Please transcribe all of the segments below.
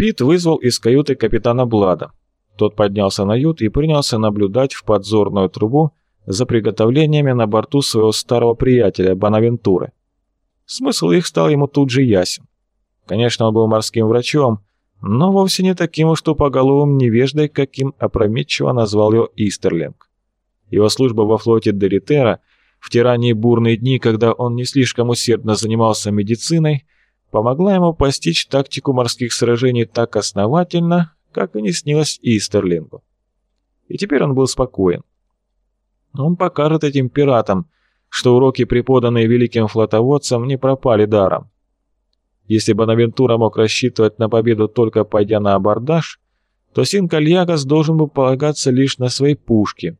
Пит вызвал из каюты капитана Блада. Тот поднялся на ют и принялся наблюдать в подзорную трубу за приготовлениями на борту своего старого приятеля Бонавентуры. Смысл их стал ему тут же ясен. Конечно, он был морским врачом, но вовсе не таким уж тупоголовым невеждой, каким опрометчиво назвал его Истерлинг. Его служба во флоте Деритера в те ранние бурные дни, когда он не слишком усердно занимался медициной, помогла ему постичь тактику морских сражений так основательно, как и не снилось Истерлингу. И теперь он был спокоен. Он покажет этим пиратам, что уроки, преподанные великим флотоводцам, не пропали даром. Если Бонавентура мог рассчитывать на победу только пойдя на абордаж, то Синкальягас должен был полагаться лишь на свои пушки.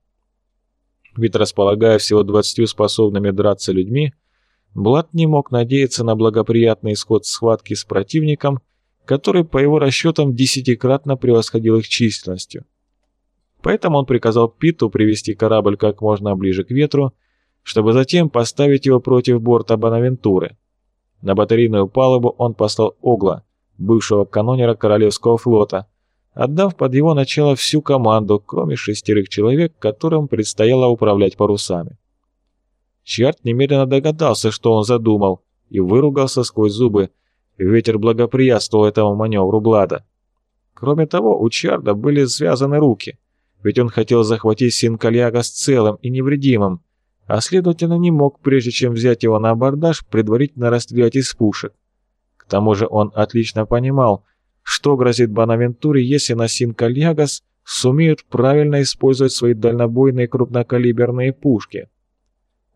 Ведь располагая всего двадцатью способными драться людьми, Блад не мог надеяться на благоприятный исход схватки с противником, который, по его расчетам, десятикратно превосходил их численностью. Поэтому он приказал Питу привести корабль как можно ближе к ветру, чтобы затем поставить его против борта Бонавентуры. На батарейную палубу он послал Огла, бывшего канонера Королевского флота, отдав под его начало всю команду, кроме шестерых человек, которым предстояло управлять парусами. Чарт немедленно догадался, что он задумал, и выругался сквозь зубы. Ветер благоприятствовал этому маневру Блада. Кроме того, у Чарда были связаны руки — ведь он хотел захватить Синкальяга с целым и невредимым, а следовательно не мог, прежде чем взять его на абордаж, предварительно расстрелять из пушек. К тому же он отлично понимал, что грозит Бонавентуре, если на Синкальягас сумеют правильно использовать свои дальнобойные крупнокалиберные пушки.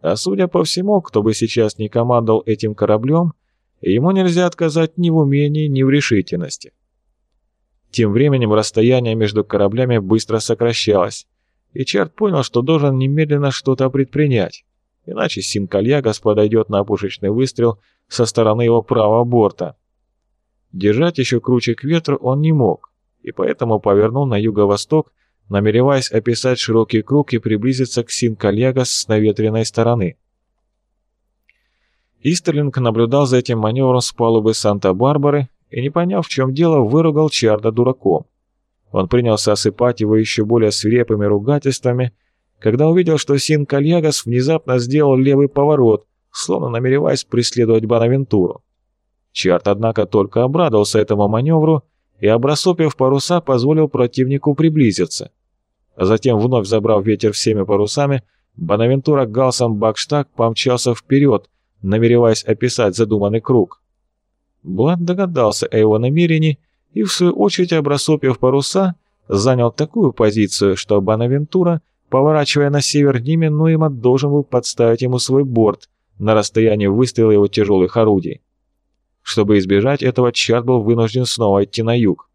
А судя по всему, кто бы сейчас не командовал этим кораблем, ему нельзя отказать ни в умении, ни в решительности. Тем временем расстояние между кораблями быстро сокращалось, и Чарт понял, что должен немедленно что-то предпринять, иначе Синкальягас подойдет на пушечный выстрел со стороны его правого борта. Держать еще круче к ветру он не мог, и поэтому повернул на юго-восток, намереваясь описать широкий круг и приблизиться к Синкальягас с наветренной стороны. Истерлинг наблюдал за этим маневром с палубы Санта-Барбары и, не поняв, в чем дело, выругал Чарда дураком. Он принялся осыпать его еще более свирепыми ругательствами, когда увидел, что Син Кальягас внезапно сделал левый поворот, словно намереваясь преследовать Бонавентуру. Чарт, однако, только обрадовался этому маневру и, обрасопив паруса, позволил противнику приблизиться. А затем, вновь забрав ветер всеми парусами, Бонавентура галсом Бакштаг помчался вперед, намереваясь описать задуманный круг. Блад догадался о его намерении и, в свою очередь, обрасопив паруса, занял такую позицию, что Бонавентура, поворачивая на север, неминуемо должен был подставить ему свой борт на расстоянии выстрела его тяжелых орудий. Чтобы избежать этого, Чарт был вынужден снова идти на юг.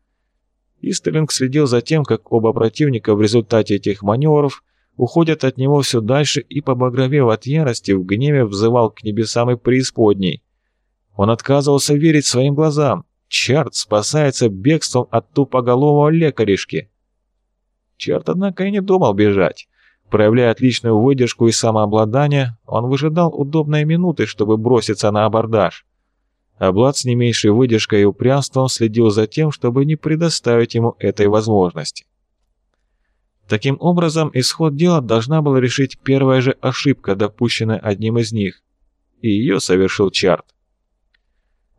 Истерлинг следил за тем, как оба противника в результате этих маневров уходят от него все дальше и, побагровев от ярости, в гневе взывал к небесам и преисподней. Он отказывался верить своим глазам. Чарт спасается бегством от тупоголового лекаришки. Чарт, однако, и не думал бежать. Проявляя отличную выдержку и самообладание, он выжидал удобной минуты, чтобы броситься на абордаж. А Блад с не меньшей выдержкой и упрямством следил за тем, чтобы не предоставить ему этой возможности. Таким образом, исход дела должна была решить первая же ошибка, допущенная одним из них. И ее совершил Чарт.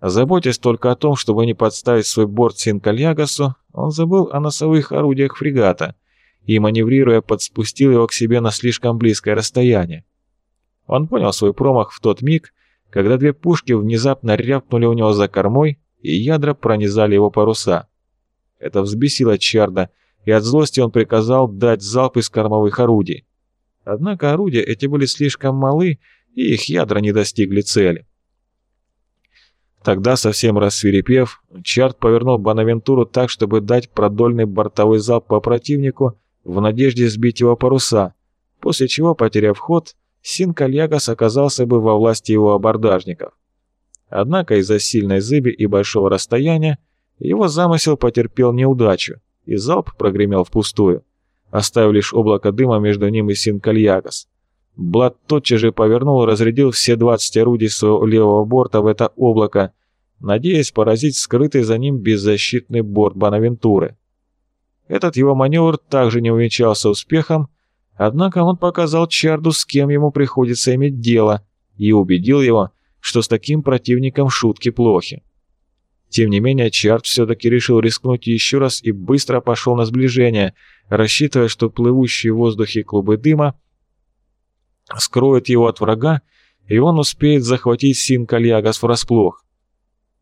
Заботясь только о том, чтобы не подставить свой борт Синкальягасу, он забыл о носовых орудиях фрегата и, маневрируя, подспустил его к себе на слишком близкое расстояние. Он понял свой промах в тот миг, когда две пушки внезапно рявкнули у него за кормой, и ядра пронизали его паруса. Это взбесило Чарда, и от злости он приказал дать залп из кормовых орудий. Однако орудия эти были слишком малы, и их ядра не достигли цели. Тогда, совсем рассверепев, Чарт повернул Бонавентуру так, чтобы дать продольный бортовой залп по противнику в надежде сбить его паруса, после чего, потеряв ход, Син Кальягас оказался бы во власти его абордажников. Однако из-за сильной зыби и большого расстояния его замысел потерпел неудачу, и залп прогремел впустую, оставив лишь облако дыма между ним и Син Кальягас. Блад тотчас же повернул и разрядил все 20 орудий своего левого борта в это облако, надеясь поразить скрытый за ним беззащитный борт Бонавентуры. Этот его маневр также не увенчался успехом, однако он показал Чарду, с кем ему приходится иметь дело, и убедил его, что с таким противником шутки плохи. Тем не менее, Чарт все-таки решил рискнуть еще раз и быстро пошел на сближение, рассчитывая, что плывущие в воздухе клубы дыма скроют его от врага, и он успеет захватить Син Кальягас врасплох.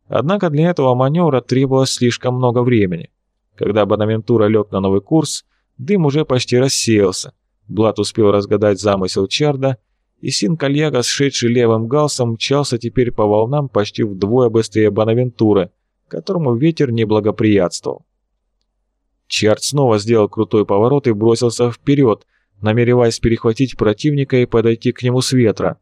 Однако для этого маневра требовалось слишком много времени. Когда Бонавентура лег на новый курс, дым уже почти рассеялся. Блад успел разгадать замысел Чарда, и Син Кальягас, шедший левым галсом, мчался теперь по волнам почти вдвое быстрее Бонавентуры, которому ветер не благоприятствовал. Чарт снова сделал крутой поворот и бросился вперед, намереваясь перехватить противника и подойти к нему с ветра.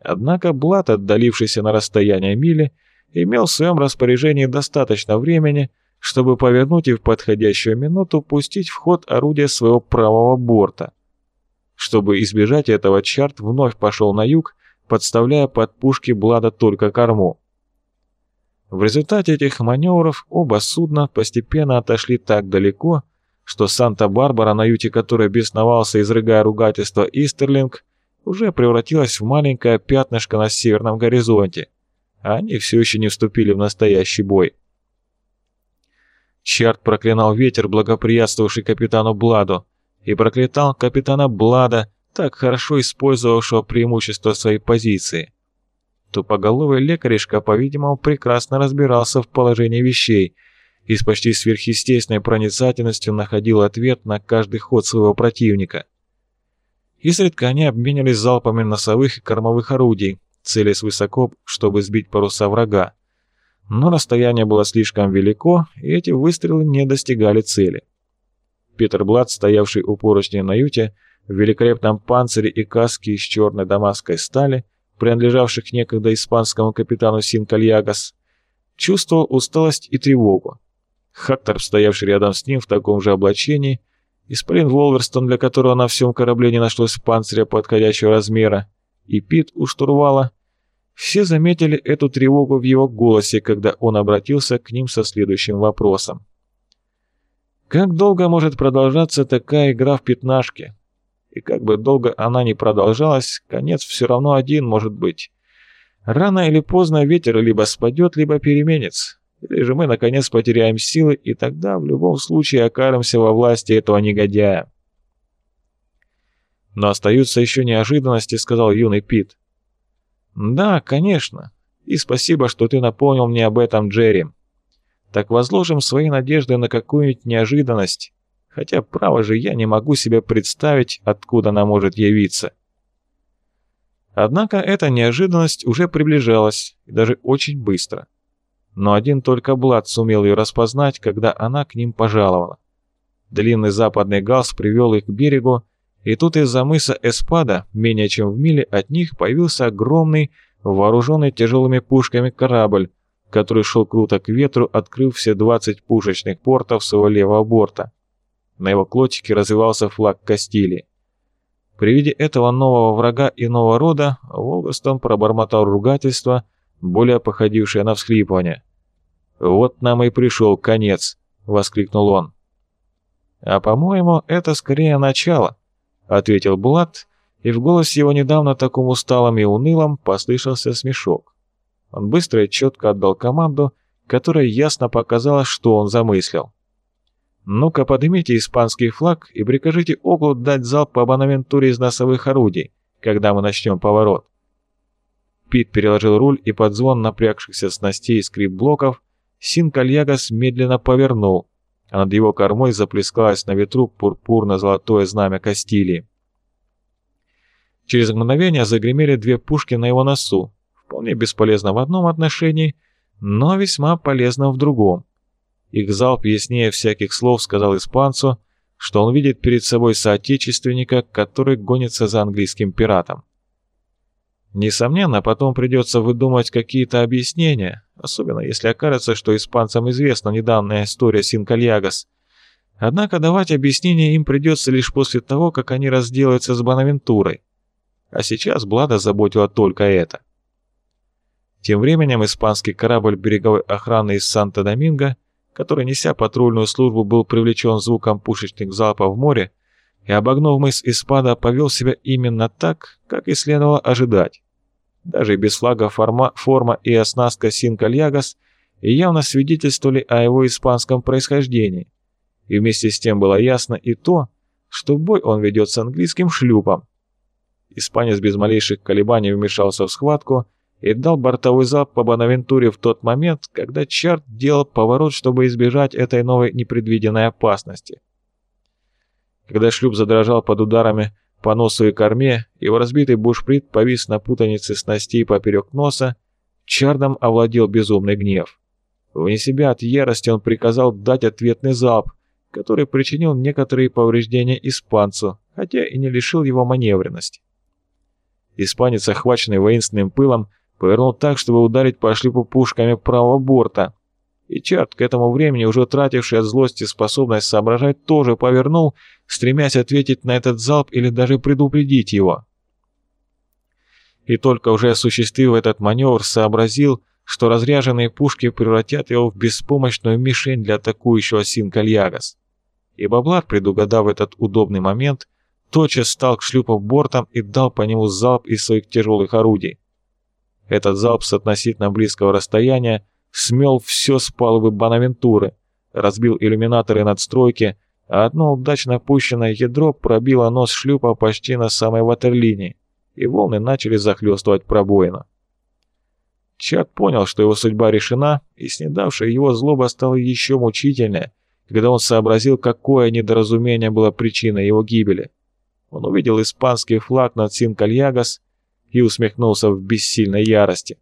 Однако Блат, отдалившийся на расстояние мили, имел в своем распоряжении достаточно времени, чтобы повернуть и в подходящую минуту пустить в ход орудие своего правого борта. Чтобы избежать этого, Чарт вновь пошел на юг, подставляя под пушки Блада только корму. В результате этих маневров оба судна постепенно отошли так далеко, что Санта-Барбара, на юте которой бесновался, изрыгая ругательство Истерлинг, уже превратилась в маленькое пятнышко на северном горизонте, а они все еще не вступили в настоящий бой. Чарт проклинал ветер, благоприятствовавший капитану Бладу, и проклятал капитана Блада, так хорошо использовавшего преимущество своей позиции. Тупоголовый лекаришка, по-видимому, прекрасно разбирался в положении вещей и с почти сверхъестественной проницательностью находил ответ на каждый ход своего противника. Изредка они обменялись залпами носовых и кормовых орудий, целясь высоко, чтобы сбить паруса врага. Но расстояние было слишком велико, и эти выстрелы не достигали цели. Питер Блад, стоявший у поручня на юте, в великолепном панцире и каске из черной дамасской стали, принадлежавших некогда испанскому капитану Синкальягас, чувствовал усталость и тревогу. Хактор, стоявший рядом с ним в таком же облачении, Исполин Волверстон, для которого на всем корабле не нашлось панциря подходящего размера, и Пит у штурвала, все заметили эту тревогу в его голосе, когда он обратился к ним со следующим вопросом. «Как долго может продолжаться такая игра в пятнашки? И как бы долго она ни продолжалась, конец все равно один может быть. Рано или поздно ветер либо спадет, либо переменится. Или же мы наконец потеряем силы, и тогда в любом случае окажемся во власти этого негодяя. «Но остаются еще неожиданности», — сказал юный Пит. «Да, конечно. И спасибо, что ты напомнил мне об этом, Джерри. Так возложим свои надежды на какую-нибудь неожиданность, хотя, право же, я не могу себе представить, откуда она может явиться». Однако эта неожиданность уже приближалась, и даже очень быстро но один только Блад сумел ее распознать, когда она к ним пожаловала. Длинный западный галс привел их к берегу, и тут из-за мыса Эспада, менее чем в миле от них, появился огромный, вооруженный тяжелыми пушками корабль, который шел круто к ветру, открыв все 20 пушечных портов своего левого борта. На его клотике развивался флаг Кастилии. При виде этого нового врага иного рода Волгостон пробормотал ругательство, более походившее на всхлипывание. «Вот нам и пришел конец», — воскликнул он. «А по-моему, это скорее начало», — ответил Булат, и в голосе его недавно таком усталом и унылом послышался смешок. Он быстро и четко отдал команду, которая ясно показала, что он замыслил. «Ну-ка, поднимите испанский флаг и прикажите Оглу дать залп по абонаментуре из носовых орудий, когда мы начнем поворот». Пит переложил руль и под звон напрягшихся снастей и скрип блоков Син-Кальягас медленно повернул, а над его кормой заплескалось на ветру пурпурно-золотое знамя Кастилии. Через мгновение загремели две пушки на его носу, вполне бесполезно в одном отношении, но весьма полезно в другом. Их залп яснее всяких слов сказал испанцу, что он видит перед собой соотечественника, который гонится за английским пиратом. Несомненно, потом придется выдумать какие-то объяснения, особенно если окажется, что испанцам известна недавняя история Синкальягас. Однако давать объяснения им придется лишь после того, как они разделаются с Бонавентурой. А сейчас Блада заботила только это. Тем временем испанский корабль береговой охраны из Санто-Доминго, который, неся патрульную службу, был привлечен звуком пушечных залпов в море, и, обогнув мыс Испада, повел себя именно так, как и следовало ожидать. Даже без флага форма, форма и оснастка Синкальягас явно свидетельствовали о его испанском происхождении. И вместе с тем было ясно и то, что бой он ведет с английским шлюпом. Испанец без малейших колебаний вмешался в схватку и дал бортовой залп по Бонавентуре в тот момент, когда Чарт делал поворот, чтобы избежать этой новой непредвиденной опасности. Когда шлюп задрожал под ударами по носу и корме, его разбитый бушприт повис на путанице снастей поперек носа, Чардом овладел безумный гнев. Вне себя от ярости он приказал дать ответный залп, который причинил некоторые повреждения испанцу, хотя и не лишил его маневренности. Испанец, охваченный воинственным пылом, повернул так, чтобы ударить по шлюпу пушками правого борта. И Чарт, к этому времени уже тративший от злости способность соображать, тоже повернул, стремясь ответить на этот залп или даже предупредить его. И только уже осуществив этот маневр, сообразил, что разряженные пушки превратят его в беспомощную мишень для атакующего Синкальягас. И Баблар, предугадав этот удобный момент, тотчас стал к шлюпу бортом и дал по нему залп из своих тяжелых орудий. Этот залп с относительно близкого расстояния смел все с палубы Бонавентуры, разбил иллюминаторы надстройки, а одно удачно пущенное ядро пробило нос шлюпа почти на самой ватерлинии, и волны начали захлестывать пробоину. Чак понял, что его судьба решена, и снедавшая его злоба стала еще мучительнее, когда он сообразил, какое недоразумение было причиной его гибели. Он увидел испанский флаг над Синкальягас и усмехнулся в бессильной ярости.